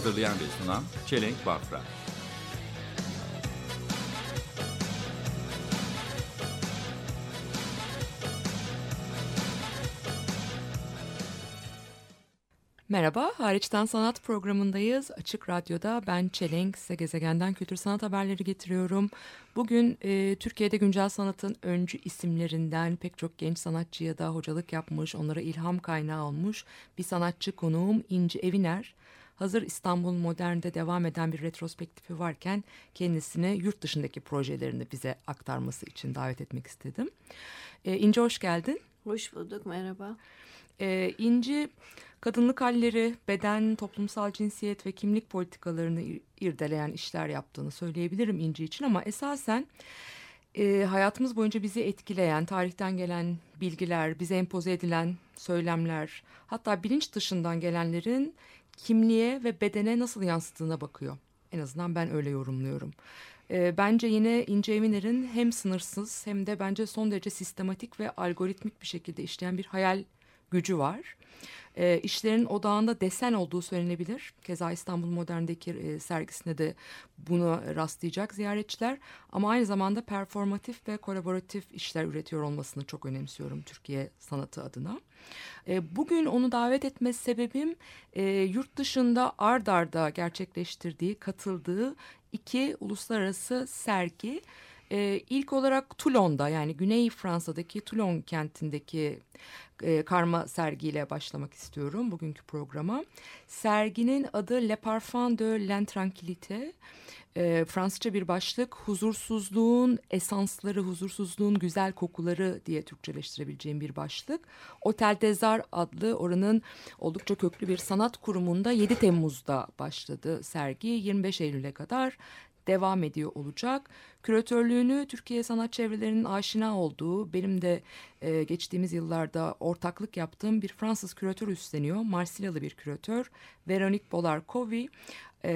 Hazırlayan ve sunan Çelenk Bafra. Merhaba, Hariçten Sanat programındayız. Açık Radyo'da ben Çelenk, size gezegenden kültür sanat haberleri getiriyorum. Bugün e, Türkiye'de güncel sanatın öncü isimlerinden pek çok genç sanatçıya da hocalık yapmış, onlara ilham kaynağı olmuş bir sanatçı konuğum İnci Eviner. Hazır İstanbul Modern'de devam eden bir retrospektifi varken kendisine yurt dışındaki projelerini bize aktarması için davet etmek istedim. E, İnci hoş geldin. Hoş bulduk, merhaba. Ee, İnci kadınlık halleri, beden, toplumsal cinsiyet ve kimlik politikalarını ir- irdeleyen işler yaptığını söyleyebilirim İnci için ama esasen e, hayatımız boyunca bizi etkileyen, tarihten gelen bilgiler, bize empoze edilen söylemler, hatta bilinç dışından gelenlerin kimliğe ve bedene nasıl yansıttığına bakıyor. En azından ben öyle yorumluyorum. E, bence yine İnce Eminer'in hem sınırsız hem de bence son derece sistematik ve algoritmik bir şekilde işleyen bir hayal gücü var. E, işlerin odağında desen olduğu söylenebilir. Keza İstanbul Modern'deki e, sergisinde de bunu rastlayacak ziyaretçiler. Ama aynı zamanda performatif ve kolaboratif işler üretiyor olmasını çok önemsiyorum Türkiye sanatı adına. E, bugün onu davet etme sebebim e, yurt dışında ard arda gerçekleştirdiği, katıldığı iki uluslararası sergi. Ee, ilk olarak Toulon'da yani Güney Fransa'daki Toulon kentindeki e, karma sergiyle başlamak istiyorum bugünkü programa. Serginin adı Le Parfum de l'Intranquillité. E, Fransızca bir başlık huzursuzluğun esansları, huzursuzluğun güzel kokuları diye Türkçeleştirebileceğim bir başlık. Otel Dezar adlı oranın oldukça köklü bir sanat kurumunda 7 Temmuz'da başladı sergi. 25 Eylül'e kadar devam ediyor olacak. Küratörlüğünü Türkiye sanat çevrelerinin aşina olduğu, benim de e, geçtiğimiz yıllarda ortaklık yaptığım bir Fransız küratör üstleniyor. Marsilyalı bir küratör, Veronique Bolar-Covey e,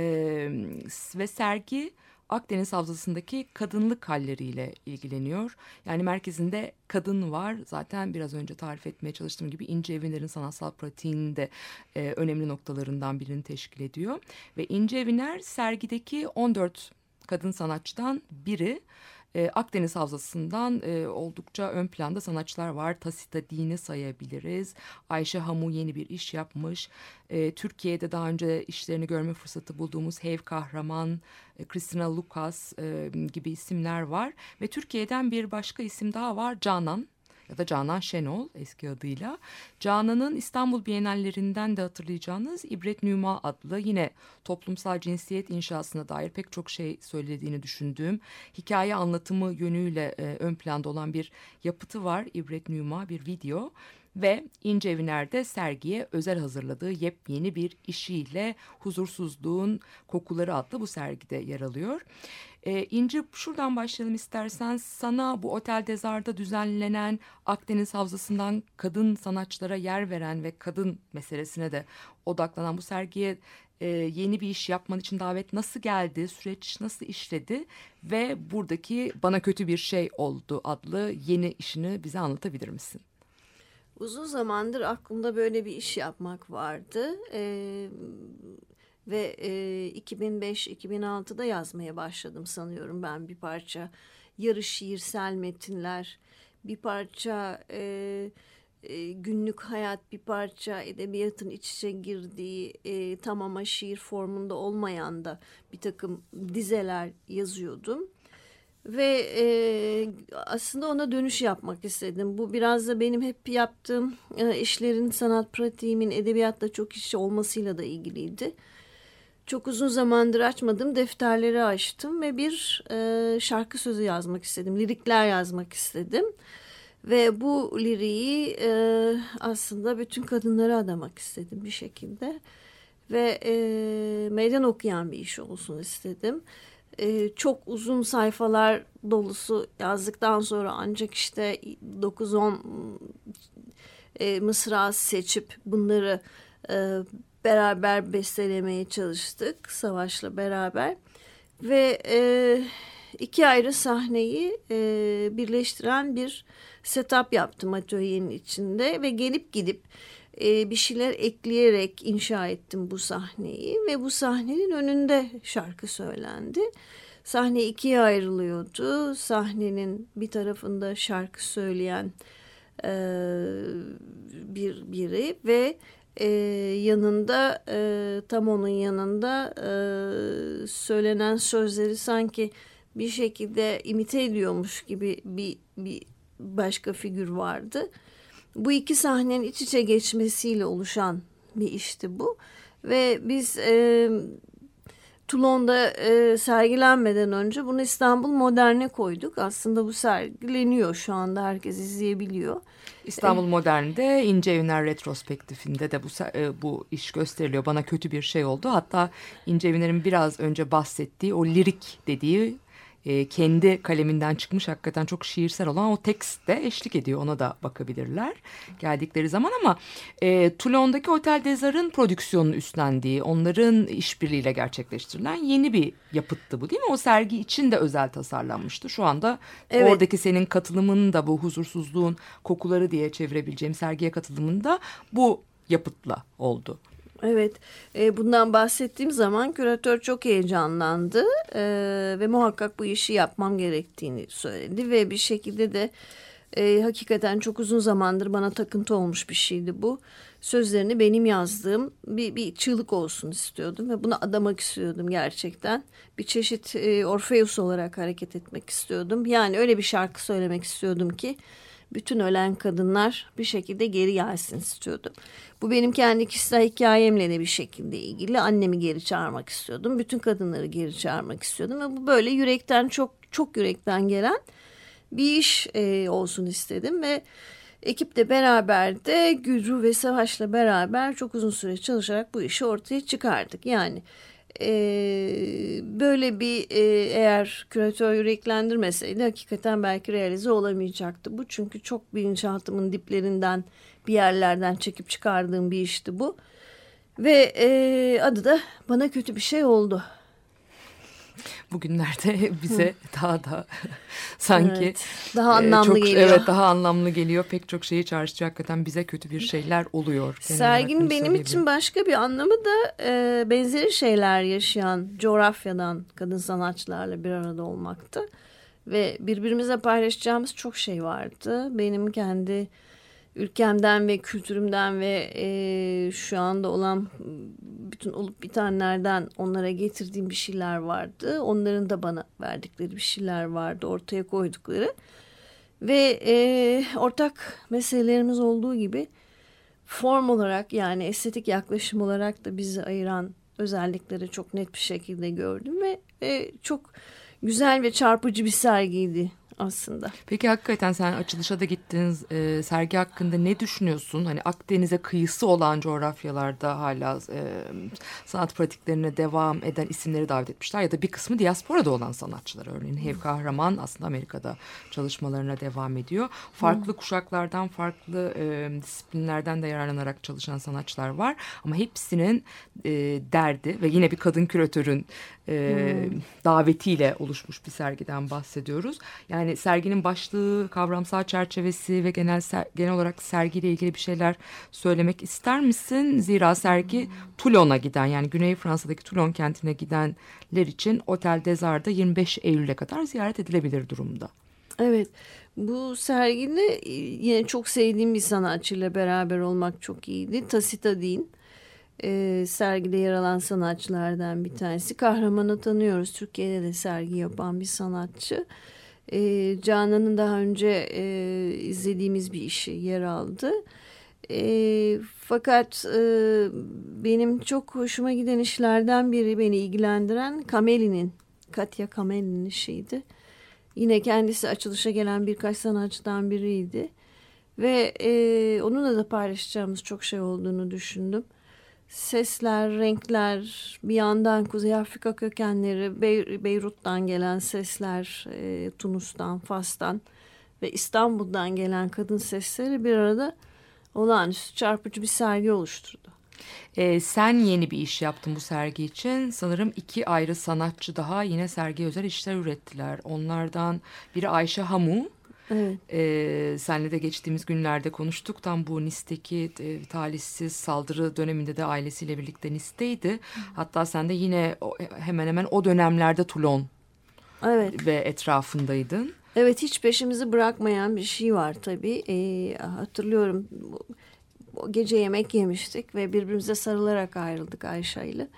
ve sergi Akdeniz Havzası'ndaki kadınlık halleriyle ilgileniyor. Yani merkezinde kadın var. Zaten biraz önce tarif etmeye çalıştığım gibi İnce Eviner'in sanatsal pratiğinin de e, önemli noktalarından birini teşkil ediyor. Ve İnce Eviner sergideki 14 kadın sanatçıdan biri. E, Akdeniz Havzası'ndan e, oldukça ön planda sanatçılar var. Tasita Dini sayabiliriz. Ayşe Hamu yeni bir iş yapmış. E, Türkiye'de daha önce işlerini görme fırsatı bulduğumuz Hev Kahraman, e, Christina Lucas gibi isimler var. Ve Türkiye'den bir başka isim daha var Canan ya da Canan Şenol eski adıyla. Canan'ın İstanbul Bienallerinden de hatırlayacağınız İbret Nüma adlı yine toplumsal cinsiyet inşasına dair pek çok şey söylediğini düşündüğüm hikaye anlatımı yönüyle e, ön planda olan bir yapıtı var İbret Nüma bir video ve İnce Eviner'de sergiye özel hazırladığı yepyeni bir işiyle Huzursuzluğun Kokuları adlı bu sergide yer alıyor. Ee, İnci şuradan başlayalım istersen sana bu Otel Dezar'da düzenlenen Akdeniz Havzası'ndan kadın sanatçılara yer veren ve kadın meselesine de odaklanan bu sergiye e, yeni bir iş yapman için davet nasıl geldi, süreç nasıl işledi ve buradaki bana kötü bir şey oldu adlı yeni işini bize anlatabilir misin? Uzun zamandır aklımda böyle bir iş yapmak vardı. Ee, ve e, 2005-2006'da yazmaya başladım sanıyorum ben bir parça. Yarı şiirsel metinler, bir parça e, e, günlük hayat, bir parça edebiyatın iç içe girdiği e, tamama şiir formunda olmayan da bir takım dizeler yazıyordum. Ve e, aslında ona dönüş yapmak istedim. Bu biraz da benim hep yaptığım e, işlerin sanat pratiğimin edebiyatla çok işi olmasıyla da ilgiliydi. Çok uzun zamandır açmadım defterleri açtım ve bir e, şarkı sözü yazmak istedim. Lirikler yazmak istedim. Ve bu liriği e, aslında bütün kadınlara adamak istedim bir şekilde. ve e, meydan okuyan bir iş olsun istedim. E, çok uzun sayfalar dolusu yazdıktan sonra ancak işte 9-10 e, mısra seçip bunları e, beraber bestelemeye çalıştık Savaş'la beraber. Ve e, iki ayrı sahneyi e, birleştiren bir setup yaptım atölyenin içinde ve gelip gidip e, bir şeyler ekleyerek inşa ettim bu sahneyi ve bu sahnenin önünde şarkı söylendi. Sahne ikiye ayrılıyordu. Sahnenin bir tarafında şarkı söyleyen e, bir biri ve e, yanında e, tam onun yanında e, söylenen sözleri sanki bir şekilde imite ediyormuş gibi bir, bir başka figür vardı. Bu iki sahnenin iç içe geçmesiyle oluşan bir işti bu. Ve biz e, Toulon'da e, sergilenmeden önce bunu İstanbul Modern'e koyduk. Aslında bu sergileniyor şu anda herkes izleyebiliyor. İstanbul Modern'de İnce Eviner retrospektifinde de bu e, bu iş gösteriliyor. Bana kötü bir şey oldu. Hatta İnce Eviner'in biraz önce bahsettiği o lirik dediği e, kendi kaleminden çıkmış hakikaten çok şiirsel olan o tekst de eşlik ediyor. Ona da bakabilirler geldikleri zaman ama e, Toulon'daki Otel Desar'ın prodüksiyonunu üstlendiği, onların işbirliğiyle gerçekleştirilen yeni bir yapıttı bu değil mi? O sergi için de özel tasarlanmıştı. Şu anda evet. oradaki senin katılımın da bu huzursuzluğun kokuları diye çevirebileceğim sergiye katılımın da bu yapıtla oldu. Evet, e, bundan bahsettiğim zaman küratör çok heyecanlandı e, ve muhakkak bu işi yapmam gerektiğini söyledi ve bir şekilde de e, hakikaten çok uzun zamandır bana takıntı olmuş bir şeydi bu. Sözlerini benim yazdığım bir, bir çığlık olsun istiyordum ve bunu adamak istiyordum gerçekten. Bir çeşit e, Orfeus olarak hareket etmek istiyordum. Yani öyle bir şarkı söylemek istiyordum ki bütün ölen kadınlar bir şekilde geri gelsin istiyordum. Bu benim kendi kişisel hikayemle de bir şekilde ilgili. Annemi geri çağırmak istiyordum. Bütün kadınları geri çağırmak istiyordum. Ve bu böyle yürekten çok çok yürekten gelen bir iş e, olsun istedim. Ve ekiple beraber de Gülru ve Savaş'la beraber çok uzun süre çalışarak bu işi ortaya çıkardık. Yani e, böyle bir e, eğer küratör yüreklendirmeseydi hakikaten belki realize olamayacaktı bu. Çünkü çok bilinçaltımın diplerinden bir yerlerden çekip çıkardığım bir işti bu. Ve e, adı da bana kötü bir şey oldu. Bugünlerde bize daha da sanki evet, daha anlamlı çok, geliyor. Evet daha anlamlı geliyor. Pek çok şeyi çağrıştırıyor. Hakikaten bize kötü bir şeyler oluyor. Serginin benim için başka bir anlamı da e, benzeri şeyler yaşayan coğrafyadan kadın sanatçılarla bir arada olmaktı. Ve birbirimize paylaşacağımız çok şey vardı. Benim kendi ülkemden ve kültürümden ve e, şu anda olan bütün olup bitenlerden onlara getirdiğim bir şeyler vardı. Onların da bana verdikleri bir şeyler vardı ortaya koydukları. Ve e, ortak meselelerimiz olduğu gibi form olarak yani estetik yaklaşım olarak da bizi ayıran özellikleri çok net bir şekilde gördüm ve e, çok güzel ve çarpıcı bir sergiydi aslında. Peki hakikaten sen açılışa da gittiniz e, sergi hakkında ne düşünüyorsun? Hani Akdeniz'e kıyısı olan coğrafyalarda hala e, sanat pratiklerine devam eden isimleri davet etmişler ya da bir kısmı diasporada olan sanatçılar örneğin Hev Kahraman aslında Amerika'da çalışmalarına devam ediyor. Farklı hmm. kuşaklardan farklı e, disiplinlerden de yararlanarak çalışan sanatçılar var ama hepsinin e, derdi ve yine bir kadın küratörün e, hmm. davetiyle oluşmuş bir sergiden bahsediyoruz. Yani serginin başlığı, kavramsal çerçevesi ve genel genel olarak sergiyle ilgili bir şeyler söylemek ister misin? Zira sergi. Toulon'a giden yani Güney Fransa'daki Toulon kentine gidenler için Otel Desar'da 25 Eylül'e kadar ziyaret edilebilir durumda. Evet. Bu sergide yine çok sevdiğim bir sanatçıyla beraber olmak çok iyiydi. Tasita Din e, sergide yer alan sanatçılardan bir tanesi. Kahramanı tanıyoruz. Türkiye'de de sergi yapan bir sanatçı. E, Canan'ın daha önce e, izlediğimiz bir işi yer aldı. E, fakat e, benim çok hoşuma giden işlerden biri beni ilgilendiren Kameli'nin, Katya Kameli'nin işiydi. Yine kendisi açılışa gelen birkaç sanatçıdan biriydi. Ve e, onunla da paylaşacağımız çok şey olduğunu düşündüm sesler, renkler, bir yandan Kuzey Afrika kökenleri, Bey Beyrut'tan gelen sesler, e, Tunus'tan, Fas'tan ve İstanbul'dan gelen kadın sesleri bir arada olağanüstü çarpıcı bir sergi oluşturdu. Ee, sen yeni bir iş yaptın bu sergi için. Sanırım iki ayrı sanatçı daha yine sergi özel işler ürettiler. Onlardan biri Ayşe Hamu. Evet. Ee, senle de geçtiğimiz günlerde konuştuk. Tam bu Nis'teki e, talihsiz saldırı döneminde de ailesiyle birlikte Nis'teydi. Hatta sen de yine o, hemen hemen o dönemlerde Toulon Evet. ve etrafındaydın. Evet hiç peşimizi bırakmayan bir şey var tabii. Ee, hatırlıyorum gece yemek yemiştik ve birbirimize sarılarak ayrıldık Ayşe ile.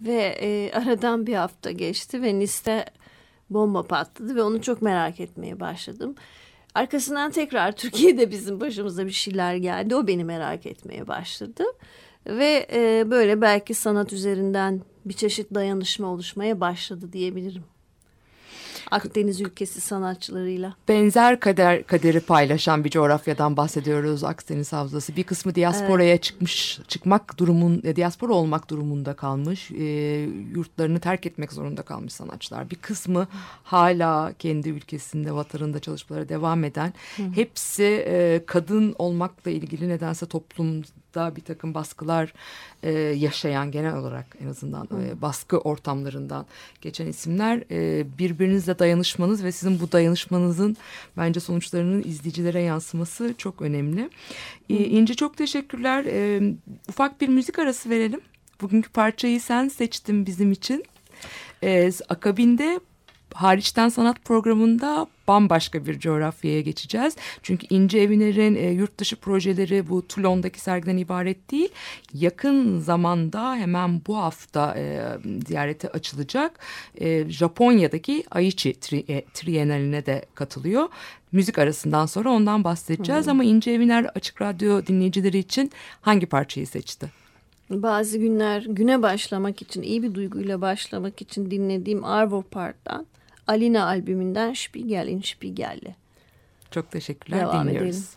Ve e, aradan bir hafta geçti ve Nice'te bomba patladı ve onu çok merak etmeye başladım. Arkasından tekrar Türkiye'de bizim başımıza bir şeyler geldi. O beni merak etmeye başladı. Ve e, böyle belki sanat üzerinden bir çeşit dayanışma oluşmaya başladı diyebilirim. Akdeniz ülkesi sanatçılarıyla. benzer kader kaderi paylaşan bir coğrafyadan bahsediyoruz Akdeniz Havzası. Bir kısmı diasporaya çıkmış, çıkmak durumun, e, diaspora olmak durumunda kalmış, e, yurtlarını terk etmek zorunda kalmış sanatçılar. Bir kısmı hala kendi ülkesinde, vatanında çalışmalara devam eden. Hepsi e, kadın olmakla ilgili nedense toplumda bir takım baskılar e, yaşayan genel olarak en azından e, baskı ortamlarından geçen isimler e, birbirinizle dayanışmanız ve sizin bu dayanışmanızın bence sonuçlarının izleyicilere yansıması çok önemli. E, İnci çok teşekkürler. E, ufak bir müzik arası verelim. Bugünkü parçayı sen seçtin bizim için. E, akabinde hariçten sanat programında bambaşka bir coğrafyaya geçeceğiz. Çünkü İnce Eviner'in e, yurt dışı projeleri bu Toulon'daki sergiden ibaret değil. Yakın zamanda hemen bu hafta e, ziyarete açılacak e, Japonya'daki Aichi tri, e, Triennaline de katılıyor. Müzik arasından sonra ondan bahsedeceğiz ama İnce Eviner Açık Radyo dinleyicileri için hangi parçayı seçti? Bazı günler güne başlamak için, iyi bir duyguyla başlamak için dinlediğim Arvo Part'tan Alina albümünden Spiegel in Spiegel'le. Çok teşekkürler Devam dinliyoruz. edelim.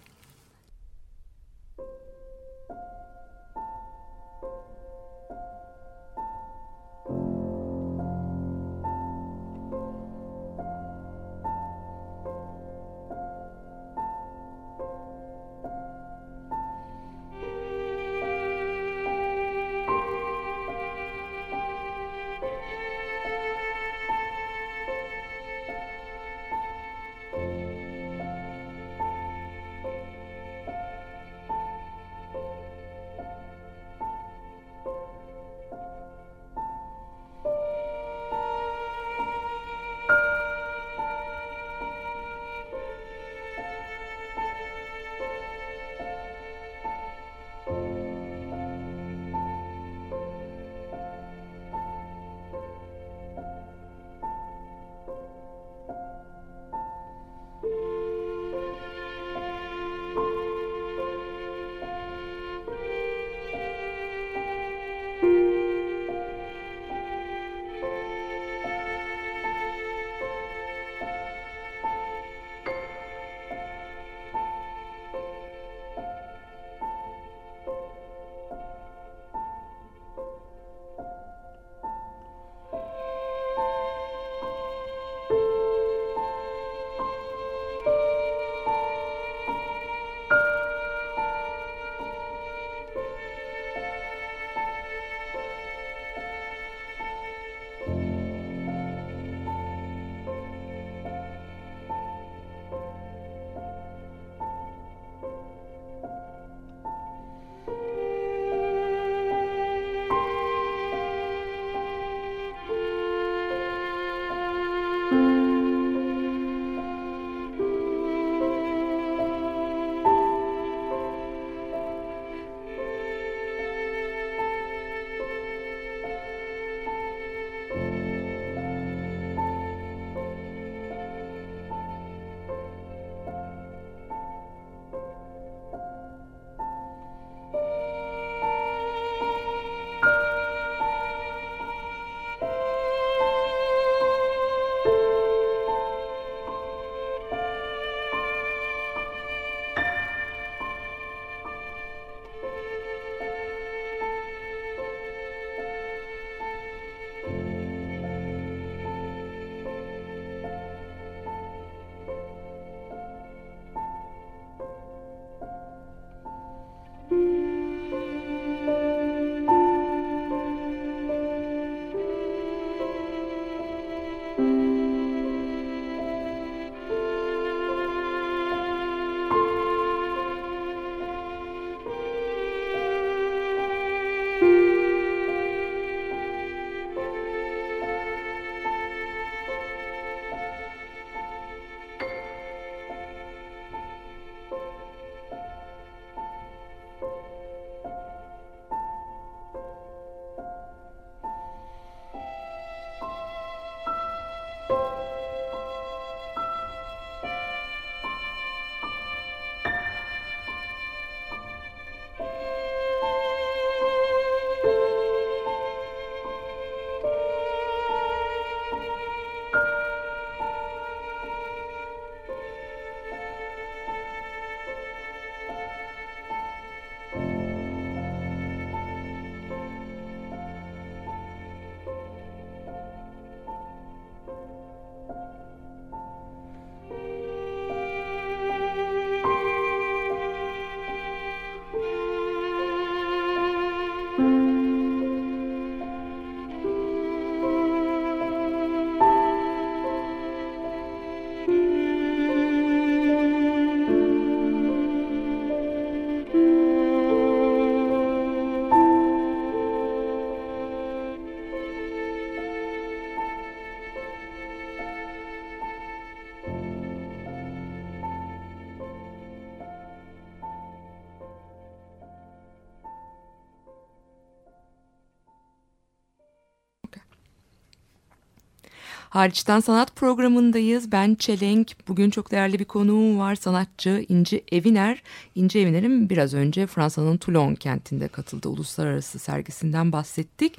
Hariçten Sanat programındayız. Ben Çelenk. Bugün çok değerli bir konuğum var. Sanatçı İnci Eviner. İnci Eviner'in biraz önce Fransa'nın Toulon kentinde katıldığı uluslararası sergisinden bahsettik.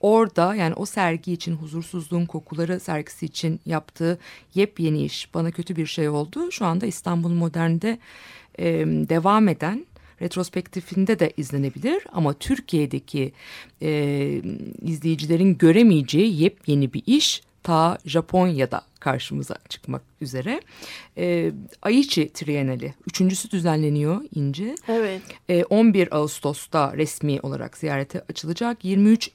Orada yani o sergi için huzursuzluğun kokuları sergisi için yaptığı yepyeni iş bana kötü bir şey oldu. Şu anda İstanbul Modern'de e, devam eden retrospektifinde de izlenebilir ama Türkiye'deki e, izleyicilerin göremeyeceği yepyeni bir iş ta Japonya'da karşımıza çıkmak üzere. E, Aichi Trienali üçüncüsü düzenleniyor İnci. Evet. E, 11 Ağustos'ta resmi olarak ziyarete açılacak. 23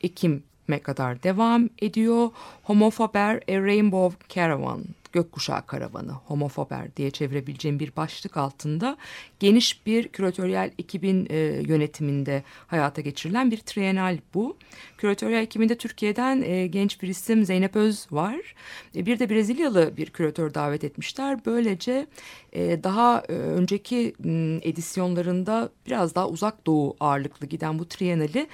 Ekim'e kadar devam ediyor. Homofaber A Rainbow Caravan gökkuşağı karavanı homofober diye çevirebileceğim bir başlık altında geniş bir küratöryel ekibin e, yönetiminde hayata geçirilen bir trienal bu. Küratöryel ekibinde Türkiye'den e, genç bir isim Zeynep Öz var. E, bir de Brezilyalı bir küratör davet etmişler. Böylece e, daha e, önceki m, edisyonlarında biraz daha uzak doğu ağırlıklı giden bu trienali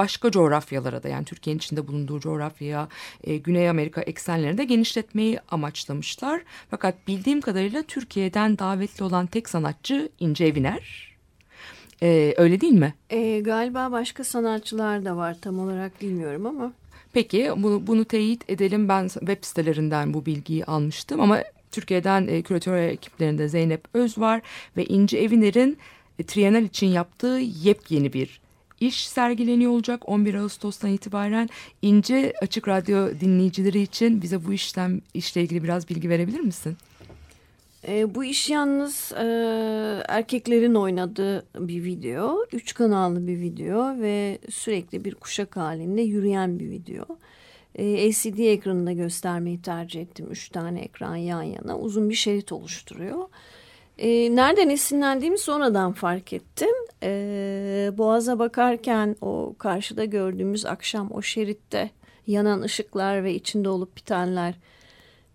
başka coğrafyalara da yani Türkiye'nin içinde bulunduğu coğrafyaya, e, Güney Amerika eksenlerine de genişletmeyi amaçlamışlar. Fakat bildiğim kadarıyla Türkiye'den davetli olan tek sanatçı İnce Eviner. E, öyle değil mi? E, galiba başka sanatçılar da var tam olarak bilmiyorum ama. Peki bunu, bunu teyit edelim. Ben web sitelerinden bu bilgiyi almıştım ama Türkiye'den e, küratör ekiplerinde Zeynep Öz var ve İnce Eviner'in e, Trienal için yaptığı yepyeni bir iş sergileniyor olacak 11 Ağustos'tan itibaren. İnce Açık Radyo dinleyicileri için bize bu işlem işle ilgili biraz bilgi verebilir misin? E, bu iş yalnız e, erkeklerin oynadığı bir video. Üç kanallı bir video ve sürekli bir kuşak halinde yürüyen bir video. E, LCD ekranında göstermeyi tercih ettim. Üç tane ekran yan yana uzun bir şerit oluşturuyor. Nereden esinlendiğimi sonradan fark ettim. E, Boğaz'a bakarken o karşıda gördüğümüz akşam o şeritte yanan ışıklar ve içinde olup bitenler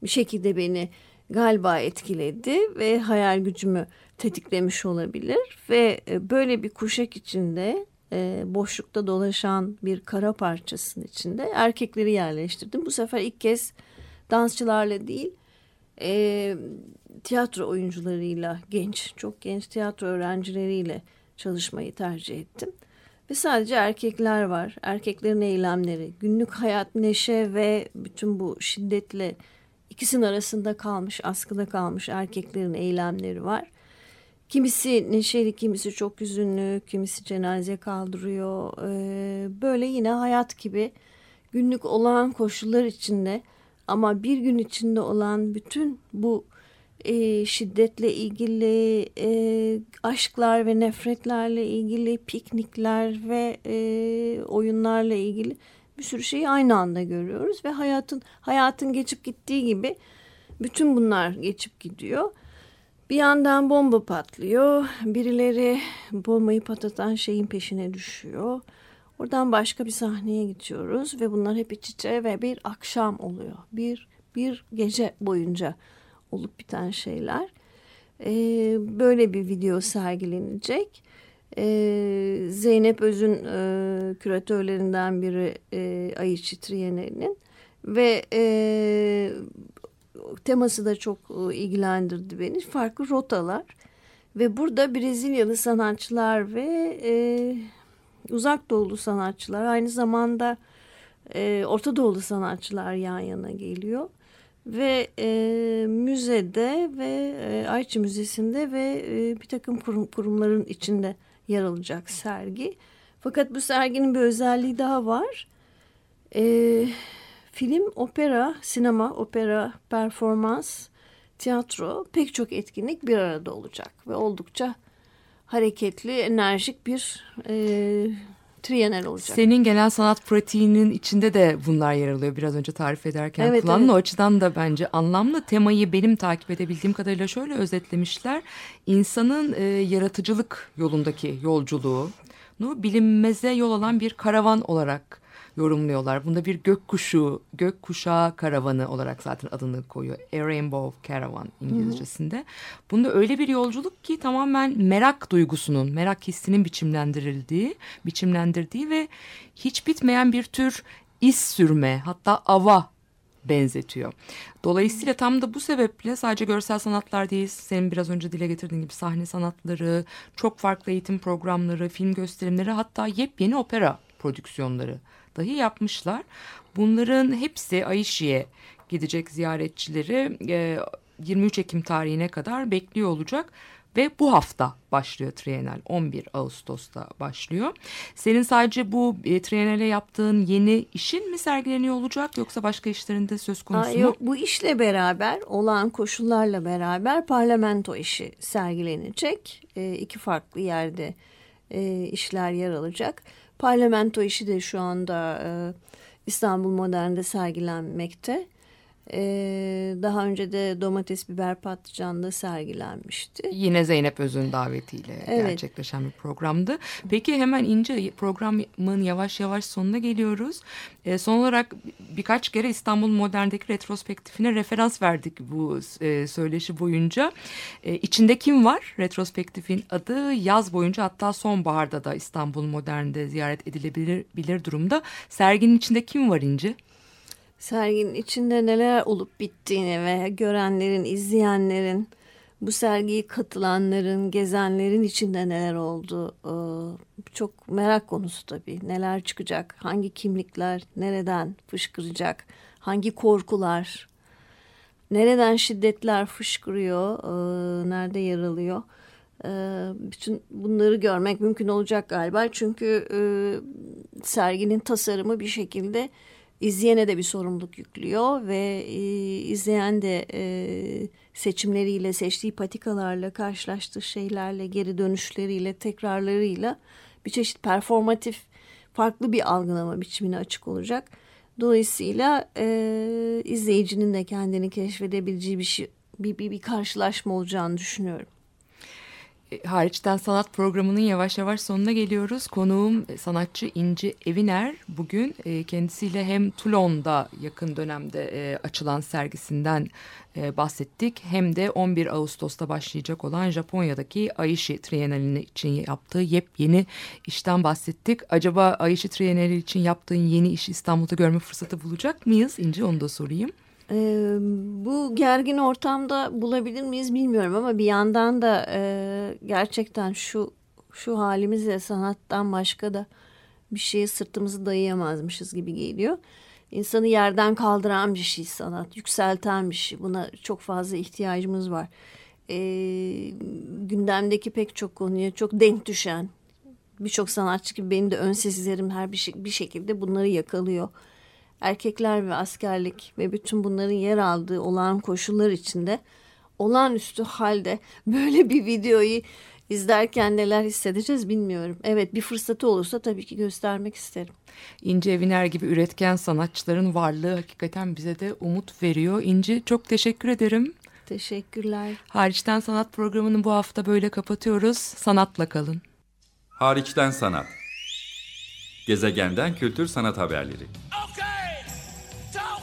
bir şekilde beni galiba etkiledi ve hayal gücümü tetiklemiş olabilir. Ve e, böyle bir kuşak içinde e, boşlukta dolaşan bir kara parçasının içinde erkekleri yerleştirdim. Bu sefer ilk kez dansçılarla değil e, tiyatro oyuncularıyla genç, çok genç tiyatro öğrencileriyle çalışmayı tercih ettim. Ve sadece erkekler var. Erkeklerin eylemleri, günlük hayat, neşe ve bütün bu şiddetle ikisinin arasında kalmış, askıda kalmış erkeklerin eylemleri var. Kimisi neşeli, kimisi çok üzünlü, kimisi cenaze kaldırıyor. Ee, böyle yine hayat gibi günlük olağan koşullar içinde ama bir gün içinde olan bütün bu e, şiddetle ilgili e, aşklar ve nefretlerle ilgili piknikler ve e, oyunlarla ilgili bir sürü şeyi aynı anda görüyoruz ve hayatın hayatın geçip gittiği gibi bütün bunlar geçip gidiyor. Bir yandan bomba patlıyor. Birileri bombayı patlatan şeyin peşine düşüyor. Oradan başka bir sahneye gidiyoruz ve bunlar hep iç içe ve bir akşam oluyor. Bir bir gece boyunca olup biten şeyler. Ee, böyle bir video sergilenecek. Ee, Zeynep Öz'ün e, küratörlerinden biri e, Ayıçı Triyener'in ve e, teması da çok e, ilgilendirdi beni. Farklı rotalar ve burada Brezilyalı sanatçılar ve e, uzak doğulu sanatçılar aynı zamanda e, Orta Doğulu sanatçılar yan yana geliyor ve e, müzede ve e, Ayçi Müzesi'nde ve e, bir takım kurum, kurumların içinde yer alacak sergi. Fakat bu serginin bir özelliği daha var. E, film, opera, sinema, opera, performans, tiyatro pek çok etkinlik bir arada olacak ve oldukça hareketli, enerjik bir e, trienal olacak. Senin genel sanat pratiğinin içinde de bunlar yer alıyor. Biraz önce tarif ederken Evet, kullandın. evet. O açıdan da bence anlamlı. Temayı benim takip edebildiğim kadarıyla şöyle özetlemişler. İnsanın e, yaratıcılık yolundaki yolculuğu bilinmeze yol alan bir karavan olarak yorumluyorlar. Bunda bir gökkuşu, gökkuşağı karavanı olarak zaten adını koyuyor. A Rainbow Caravan İngilizcesinde. Bunda öyle bir yolculuk ki tamamen merak duygusunun, merak hissinin biçimlendirildiği, biçimlendirdiği ve hiç bitmeyen bir tür iz sürme hatta ava benzetiyor. Dolayısıyla tam da bu sebeple sadece görsel sanatlar değil, senin biraz önce dile getirdiğin gibi sahne sanatları, çok farklı eğitim programları, film gösterimleri hatta yepyeni opera prodüksiyonları dahi yapmışlar. Bunların hepsi Ayşi'ye gidecek ziyaretçileri e, 23 Ekim tarihine kadar bekliyor olacak. Ve bu hafta başlıyor Trienal. 11 Ağustos'ta başlıyor. Senin sadece bu e, Trienal'e yaptığın yeni işin mi sergileniyor olacak yoksa başka işlerinde söz konusu Aa, mu? yok bu işle beraber olan koşullarla beraber parlamento işi sergilenecek. E, iki farklı yerde e, işler yer alacak. Parlamento işi de şu anda e, İstanbul Modern'de sergilenmekte. E, daha önce de domates, biber, patlıcan'da sergilenmişti. Yine Zeynep Öz'ün davetiyle Evet. gerçekleşen bir programdı. Peki hemen ince programın yavaş yavaş sonuna geliyoruz. E, son olarak birkaç kere İstanbul Modern'deki retrospektifine referans verdik bu e, söyleşi boyunca. E, içinde kim var? Retrospektifin adı yaz boyunca hatta sonbaharda da İstanbul Modern'de ziyaret edilebilir bilir durumda. Serginin içinde kim var İnci? Serginin içinde neler olup bittiğini ve görenlerin, izleyenlerin, bu sergiye katılanların, gezenlerin içinde neler oldu e, çok merak konusu tabii. Neler çıkacak, hangi kimlikler nereden fışkıracak, hangi korkular, nereden şiddetler fışkırıyor, e, nerede yer alıyor. E, bütün bunları görmek mümkün olacak galiba. Çünkü serginin tasarımı bir şekilde izleyene de bir sorumluluk yüklüyor ve e, izleyen de e, seçimleriyle, seçtiği patikalarla, karşılaştığı şeylerle, geri dönüşleriyle, tekrarlarıyla bir çeşit performatif farklı bir algılama biçimine açık olacak. Dolayısıyla e, izleyicinin de kendini keşfedebileceği bir şey, bir, bir, bir karşılaşma olacağını düşünüyorum. E, Hariçten Sanat programının yavaş yavaş sonuna geliyoruz. Konuğum e, sanatçı İnci Eviner. Bugün e, kendisiyle hem Toulon'da yakın dönemde açılan sergisinden bahsettik. Hem de 11 Ağustos'ta başlayacak olan Japonya'daki Aishi Trienalini için yaptığı yepyeni işten bahsettik. Acaba Aishi Trienali için yaptığın yeni işi İstanbul'da görme fırsatı bulacak mıyız? İnci onu da sorayım. Ee, bu gergin ortamda bulabilir miyiz bilmiyorum ama bir yandan da e, gerçekten şu şu halimizle sanattan başka da bir şeye sırtımızı dayayamazmışız gibi geliyor. İnsanı yerden kaldıran bir şey sanat, yükselten bir şey. Buna çok fazla ihtiyacımız var. Ee, gündemdeki pek çok konuya çok denk düşen birçok sanatçı gibi benim de ön sezgilerim her bir, şey- bir şekilde bunları yakalıyor erkekler ve askerlik ve bütün bunların yer aldığı olağan koşullar içinde olağanüstü halde böyle bir videoyu izlerken neler hissedeceğiz bilmiyorum. Evet bir fırsatı olursa tabii ki göstermek isterim. İnci Eviner gibi üretken sanatçıların varlığı hakikaten bize de umut veriyor. İnci çok teşekkür ederim. Teşekkürler. Hariçten Sanat programını bu hafta böyle kapatıyoruz. Sanatla kalın. Hariçten sanat. Gezegenden kültür sanat haberleri. Okay,